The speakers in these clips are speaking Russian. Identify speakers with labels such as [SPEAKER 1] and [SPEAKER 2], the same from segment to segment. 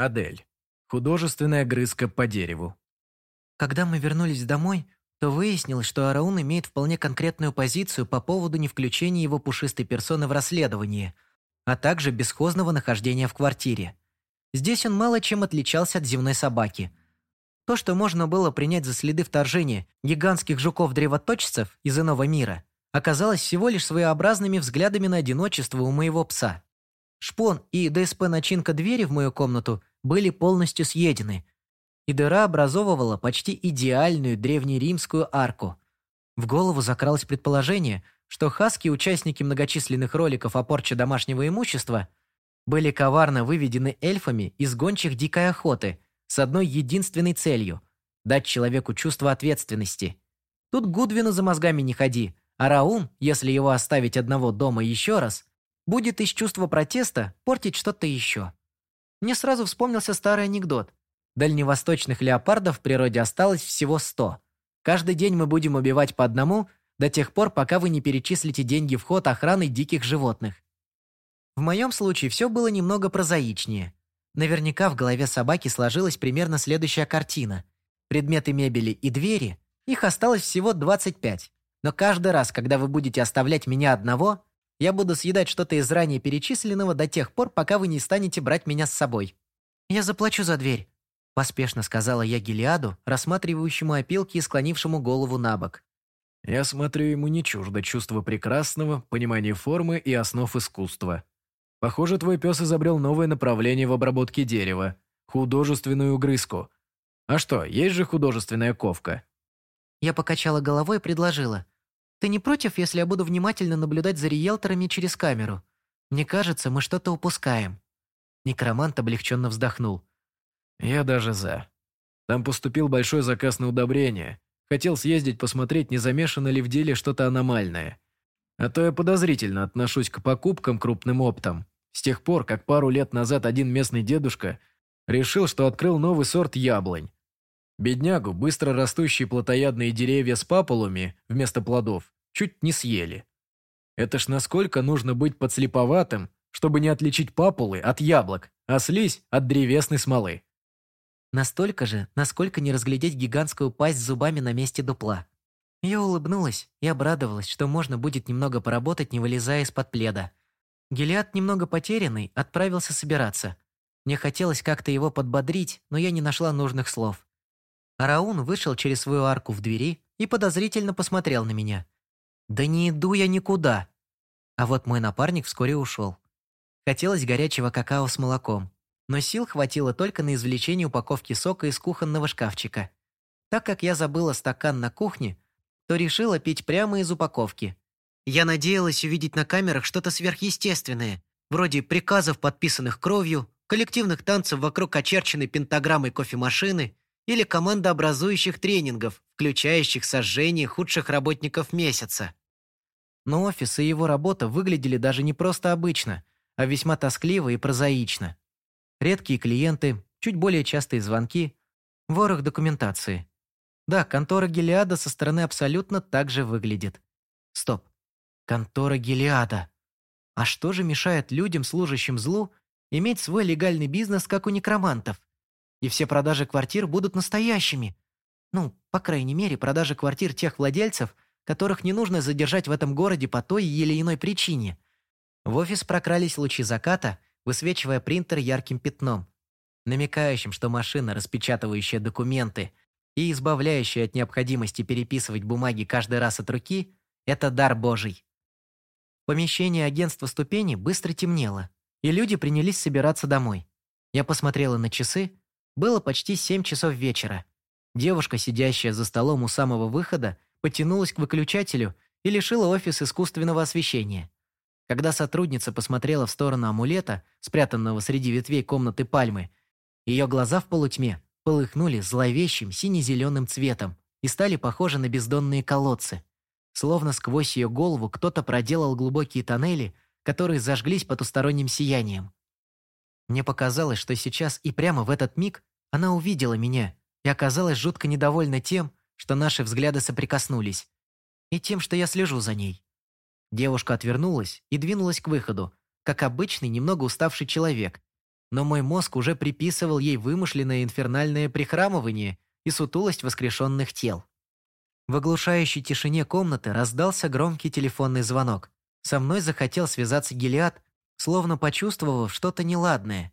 [SPEAKER 1] Адель. Художественная грызка по дереву.
[SPEAKER 2] Когда мы вернулись домой, то выяснилось, что Араун имеет вполне конкретную позицию по поводу невключения его пушистой персоны в расследование, а также бесхозного нахождения в квартире. Здесь он мало чем отличался от земной собаки. То, что можно было принять за следы вторжения гигантских жуков-древоточцев из иного мира, оказалось всего лишь своеобразными взглядами на одиночество у моего пса. Шпон и ДСП-начинка двери в мою комнату были полностью съедены, и дыра образовывала почти идеальную древнеримскую арку. В голову закралось предположение, что хаски, участники многочисленных роликов о порче домашнего имущества, были коварно выведены эльфами из гончих дикой охоты с одной единственной целью – дать человеку чувство ответственности. Тут Гудвину за мозгами не ходи, а Раун, если его оставить одного дома еще раз, будет из чувства протеста портить что-то еще. Мне сразу вспомнился старый анекдот. Дальневосточных леопардов в природе осталось всего сто. Каждый день мы будем убивать по одному до тех пор, пока вы не перечислите деньги в ход охраны диких животных. В моем случае все было немного прозаичнее. Наверняка в голове собаки сложилась примерно следующая картина. Предметы мебели и двери, их осталось всего 25. Но каждый раз, когда вы будете оставлять меня одного, я буду съедать что-то из ранее перечисленного до тех пор, пока вы не станете брать меня с собой. Я заплачу за дверь, поспешно сказала я Гелиаду, рассматривающему опилки и склонившему голову на бок.
[SPEAKER 1] Я смотрю, ему не чуждо чувство прекрасного, понимание формы и основ искусства. Похоже, твой пес изобрел новое направление в обработке дерева – художественную угрызку. А что, есть же художественная ковка?
[SPEAKER 2] Я покачала головой и предложила. «Ты не против, если я буду внимательно наблюдать за риэлторами через камеру? Мне кажется, мы что-то упускаем». Некромант облегченно вздохнул.
[SPEAKER 1] «Я даже за. Там поступил большой заказ на удобрение. Хотел съездить посмотреть, не замешано ли в деле что-то аномальное. А то я подозрительно отношусь к покупкам крупным оптом. С тех пор, как пару лет назад один местный дедушка решил, что открыл новый сорт яблонь. Беднягу быстро растущие плотоядные деревья с папулами вместо плодов чуть не съели. Это ж насколько нужно быть подслеповатым, чтобы не отличить папулы от яблок, а слизь от древесной смолы.
[SPEAKER 2] Настолько же, насколько не разглядеть гигантскую пасть с зубами на месте дупла. Я улыбнулась и обрадовалась, что можно будет немного поработать, не вылезая из-под пледа. Гелиад, немного потерянный, отправился собираться. Мне хотелось как-то его подбодрить, но я не нашла нужных слов. Араун вышел через свою арку в двери и подозрительно посмотрел на меня. «Да не иду я никуда!» А вот мой напарник вскоре ушел. Хотелось горячего какао с молоком, но сил хватило только на извлечение упаковки сока из кухонного шкафчика. Так как я забыла стакан на кухне, то решила пить прямо из упаковки. Я надеялась увидеть на камерах что-то сверхъестественное, вроде приказов, подписанных кровью, коллективных танцев вокруг очерченной пентаграммой кофемашины или командообразующих тренингов, включающих сожжение худших работников месяца. Но офис и его работа выглядели даже не просто обычно, а весьма тоскливо и прозаично. Редкие клиенты, чуть более частые звонки, ворох документации. Да, контора Гелиада со стороны абсолютно так же выглядит. Стоп. Контора Гелиада. А что же мешает людям, служащим злу, иметь свой легальный бизнес, как у некромантов? И все продажи квартир будут настоящими. Ну, по крайней мере, продажи квартир тех владельцев, которых не нужно задержать в этом городе по той или иной причине. В офис прокрались лучи заката, высвечивая принтер ярким пятном, намекающим, что машина, распечатывающая документы, и избавляющий от необходимости переписывать бумаги каждый раз от руки – это дар Божий. Помещение агентства ступени быстро темнело, и люди принялись собираться домой. Я посмотрела на часы, было почти семь часов вечера. Девушка, сидящая за столом у самого выхода, потянулась к выключателю и лишила офис искусственного освещения. Когда сотрудница посмотрела в сторону амулета, спрятанного среди ветвей комнаты пальмы, ее глаза в полутьме полыхнули зловещим сине-зеленым цветом и стали похожи на бездонные колодцы. Словно сквозь ее голову кто-то проделал глубокие тоннели, которые зажглись потусторонним сиянием. Мне показалось, что сейчас и прямо в этот миг она увидела меня и оказалась жутко недовольна тем, что наши взгляды соприкоснулись, и тем, что я слежу за ней. Девушка отвернулась и двинулась к выходу, как обычный немного уставший человек, но мой мозг уже приписывал ей вымышленное инфернальное прихрамывание и сутулость воскрешенных тел. В оглушающей тишине комнаты раздался громкий телефонный звонок. Со мной захотел связаться Гелиад, словно почувствовав что-то неладное.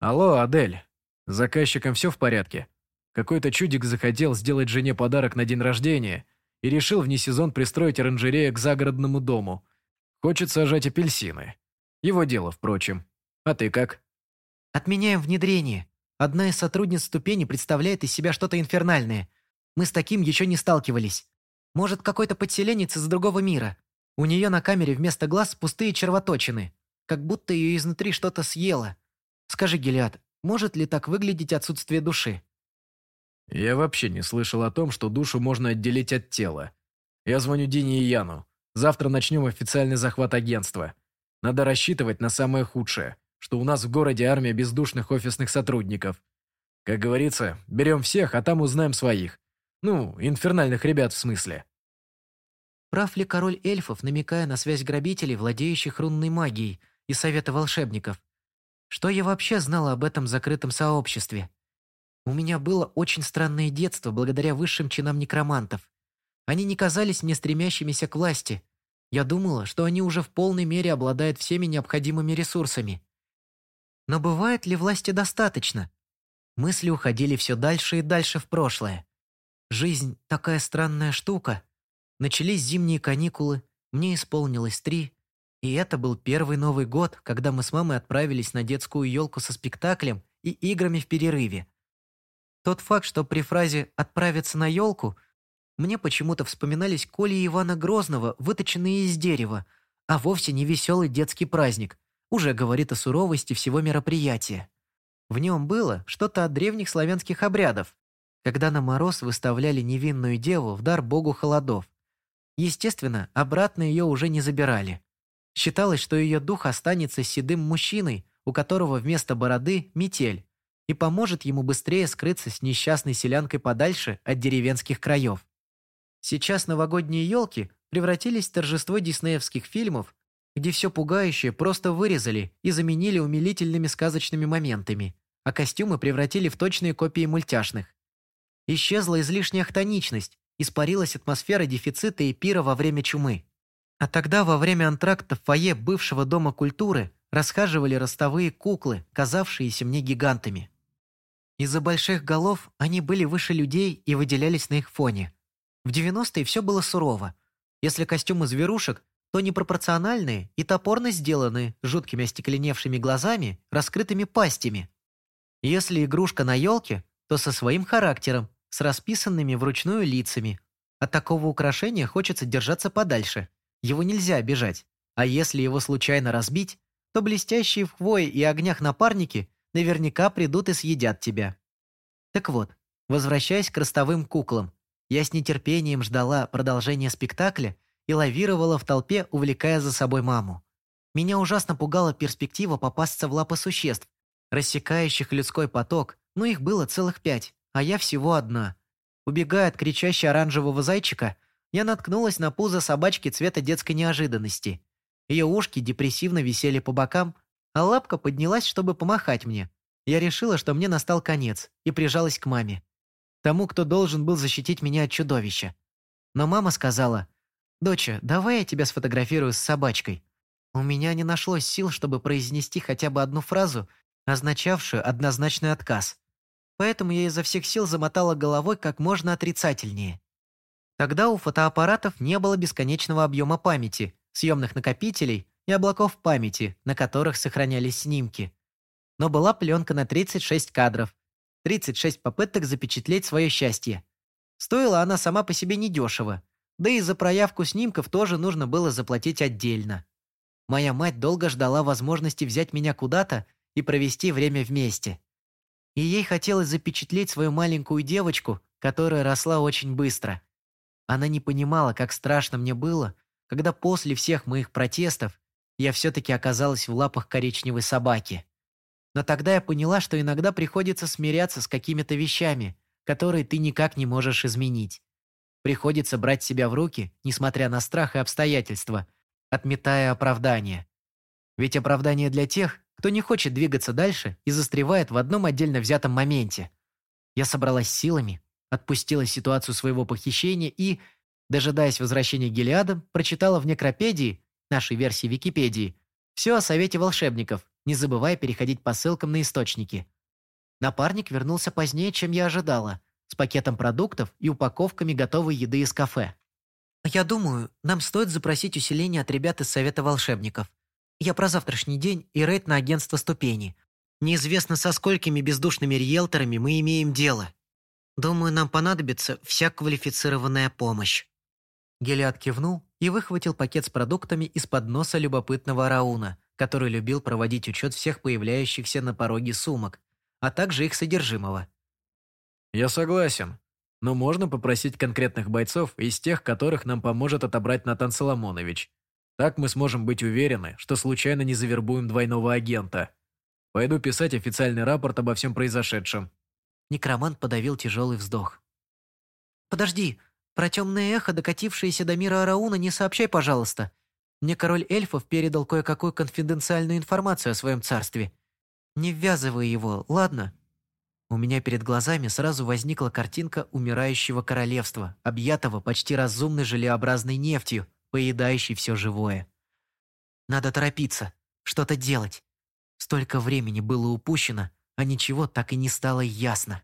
[SPEAKER 1] «Алло, Адель. С заказчиком все в порядке? Какой-то чудик захотел сделать жене подарок на день рождения и решил вне сезон пристроить оранжерею к загородному дому. Хочет сажать апельсины. Его дело, впрочем. А ты как?»
[SPEAKER 2] «Отменяем внедрение. Одна из сотрудниц ступени представляет из себя что-то инфернальное. Мы с таким еще не сталкивались. Может, какой-то подселенец из другого мира. У нее на камере вместо глаз пустые червоточины. Как будто ее изнутри что-то съело. Скажи, Гелиад, может ли так выглядеть отсутствие души?»
[SPEAKER 1] «Я вообще не слышал о том, что душу можно отделить от тела. Я звоню Дине и Яну. Завтра начнем официальный захват агентства. Надо рассчитывать на самое худшее, что у нас в городе армия бездушных офисных сотрудников. Как говорится, берем всех, а там узнаем своих. Ну, инфернальных ребят в смысле».
[SPEAKER 2] Прав ли король эльфов, намекая на связь грабителей, владеющих рунной магией, и совета волшебников? Что я вообще знала об этом закрытом сообществе? У меня было очень странное детство благодаря высшим чинам некромантов. Они не казались мне стремящимися к власти. Я думала, что они уже в полной мере обладают всеми необходимыми ресурсами. Но бывает ли власти достаточно? Мысли уходили все дальше и дальше в прошлое. Жизнь такая странная штука. Начались зимние каникулы, мне исполнилось три, и это был первый Новый год, когда мы с мамой отправились на детскую елку со спектаклем и играми в перерыве. Тот факт, что при фразе «отправиться на елку» мне почему-то вспоминались коли Ивана Грозного, выточенные из дерева, а вовсе не веселый детский праздник, уже говорит о суровости всего мероприятия. В нем было что-то от древних славянских обрядов, когда на мороз выставляли невинную деву в дар богу холодов. Естественно, обратно ее уже не забирали. Считалось, что ее дух останется седым мужчиной, у которого вместо бороды метель, и поможет ему быстрее скрыться с несчастной селянкой подальше от деревенских краев. Сейчас новогодние елки превратились в торжество диснеевских фильмов, где все пугающее просто вырезали и заменили умилительными сказочными моментами, а костюмы превратили в точные копии мультяшных. Исчезла излишняя хтоничность, испарилась атмосфера дефицита и пира во время чумы. А тогда во время антракта в фойе бывшего Дома культуры расхаживали ростовые куклы, казавшиеся мне гигантами. Из-за больших голов они были выше людей и выделялись на их фоне. В 90-е все было сурово. Если костюмы зверушек, то непропорциональные и топорно сделанные, жуткими остекленевшими глазами, раскрытыми пастями. Если игрушка на елке, то со своим характером, с расписанными вручную лицами. От такого украшения хочется держаться подальше – его нельзя обижать. А если его случайно разбить, то блестящие в хвое и огнях напарники наверняка придут и съедят тебя. Так вот, возвращаясь к ростовым куклам, я с нетерпением ждала продолжения спектакля и лавировала в толпе, увлекая за собой маму. Меня ужасно пугала перспектива попасться в лапы существ, рассекающих людской поток, но их было целых пять, а я всего одна. Убегая от кричащего оранжевого зайчика, я наткнулась на пузо собачки цвета детской неожиданности. Ее ушки депрессивно висели по бокам, а лапка поднялась, чтобы помахать мне. Я решила, что мне настал конец, и прижалась к маме. Тому, кто должен был защитить меня от чудовища. Но мама сказала, «Доча, давай я тебя сфотографирую с собачкой». У меня не нашлось сил, чтобы произнести хотя бы одну фразу, означавшую однозначный отказ. Поэтому я изо всех сил замотала головой как можно отрицательнее. Тогда у фотоаппаратов не было бесконечного объема памяти, съемных накопителей и облаков памяти, на которых сохранялись снимки. Но была пленка на 36 кадров, 36 попыток запечатлеть свое счастье. Стоила она сама по себе недешево, да и за проявку снимков тоже нужно было заплатить отдельно. Моя мать долго ждала возможности взять меня куда-то и провести время вместе. И ей хотелось запечатлеть свою маленькую девочку, которая росла очень быстро – она не понимала, как страшно мне было, когда после всех моих протестов я все-таки оказалась в лапах коричневой собаки. Но тогда я поняла, что иногда приходится смиряться с какими-то вещами, которые ты никак не можешь изменить. Приходится брать себя в руки, несмотря на страх и обстоятельства, отметая оправдания. Ведь оправдание для тех, кто не хочет двигаться дальше и застревает в одном отдельно взятом моменте. Я собралась силами, отпустила ситуацию своего похищения и, дожидаясь возвращения Гелиада, прочитала в некропедии, нашей версии Википедии, все о Совете волшебников, не забывая переходить по ссылкам на источники. Напарник вернулся позднее, чем я ожидала, с пакетом продуктов и упаковками готовой еды из кафе. «Я думаю, нам стоит запросить усиление от ребят из Совета волшебников. Я про завтрашний день и рейд на агентство ступени. Неизвестно, со сколькими бездушными риэлторами мы имеем дело. Думаю, нам понадобится вся квалифицированная помощь». Гелиад кивнул и выхватил пакет с продуктами из-под носа любопытного Рауна, который любил проводить учет всех появляющихся на пороге сумок, а также их содержимого.
[SPEAKER 1] «Я согласен. Но можно попросить конкретных бойцов из тех, которых нам поможет отобрать Натан Соломонович. Так мы сможем быть уверены, что случайно не завербуем двойного агента. Пойду писать официальный рапорт обо всем произошедшем».
[SPEAKER 2] Некромант подавил тяжелый вздох. «Подожди, про темное эхо, докатившееся до мира Арауна, не сообщай, пожалуйста. Мне король эльфов передал кое-какую конфиденциальную информацию о своем царстве. Не ввязывай его, ладно?» У меня перед глазами сразу возникла картинка умирающего королевства, объятого почти разумной желеобразной нефтью, поедающей все живое. Надо торопиться, что-то делать. Столько времени было упущено, а ничего так и не стало ясно.